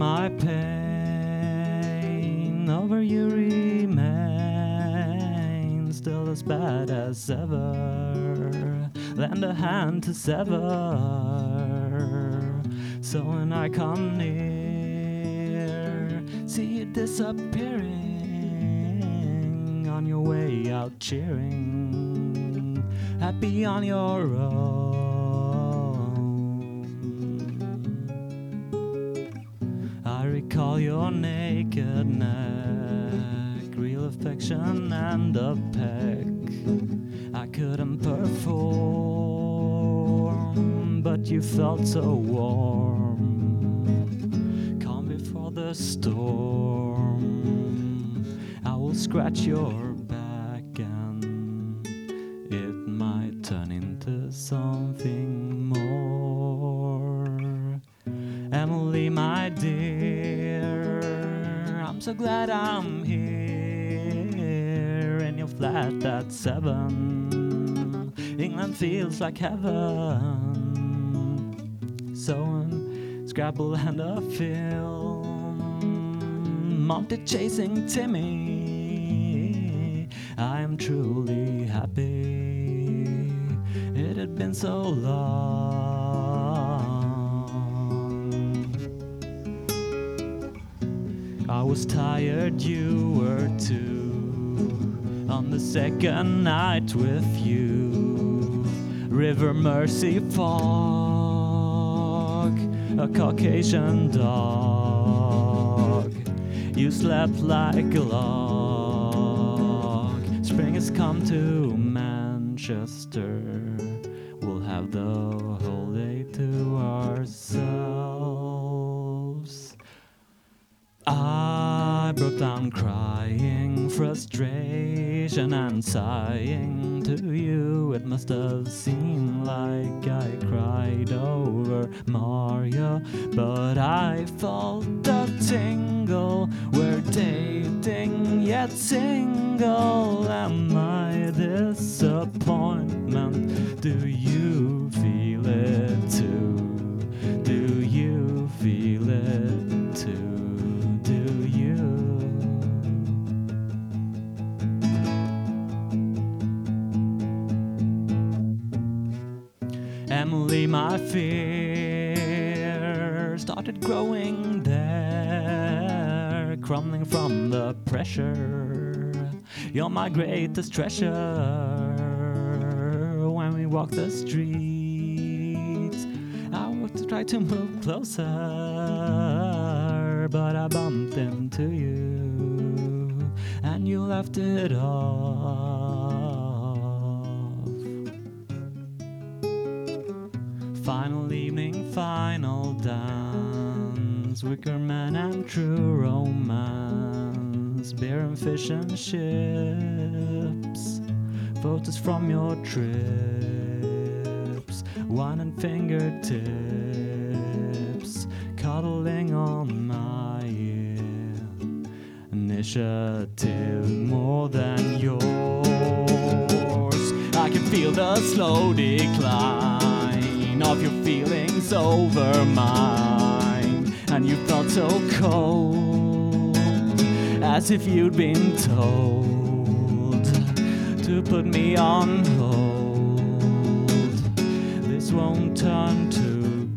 my pain over you remains still as bad as ever. Lend a hand to sever. So when I come near, see you disappearing on your way out cheering, happy on your own. Recall your naked neck, real affection and a peck. I couldn't perform, but you felt so warm. Calm before the storm. I will scratch your back and it might turn into something more. Emily, my dear, I'm so glad I'm here in your flat at seven. England feels like heaven. Sewing, Scrabble, and a film. Monty chasing Timmy. I am truly happy. It had been so long. Was tired, you were too. On the second night with you, River Mersey fog, a Caucasian dog. You slept like a log. Spring has come to Manchester. We'll have the whole day to ourselves. I down crying, frustration and sighing to you. It must have seemed like I cried over Maria, but I felt a tingle. We're dating yet single. Am I disappointment? Do you Emily, my fear started growing there, crumbling from the pressure. You're my greatest treasure when we walk the streets. I would try to move closer, but I bumped into you, and you left it off. Final evening, final dance, wicker man and true romance, beer and fish and ships, photos from your trips, wine and fingertips, cuddling on my ear, initiative more than yours. I can feel the slow decline over mine, and you felt so cold, as if you'd been told to put me on hold. This won't turn to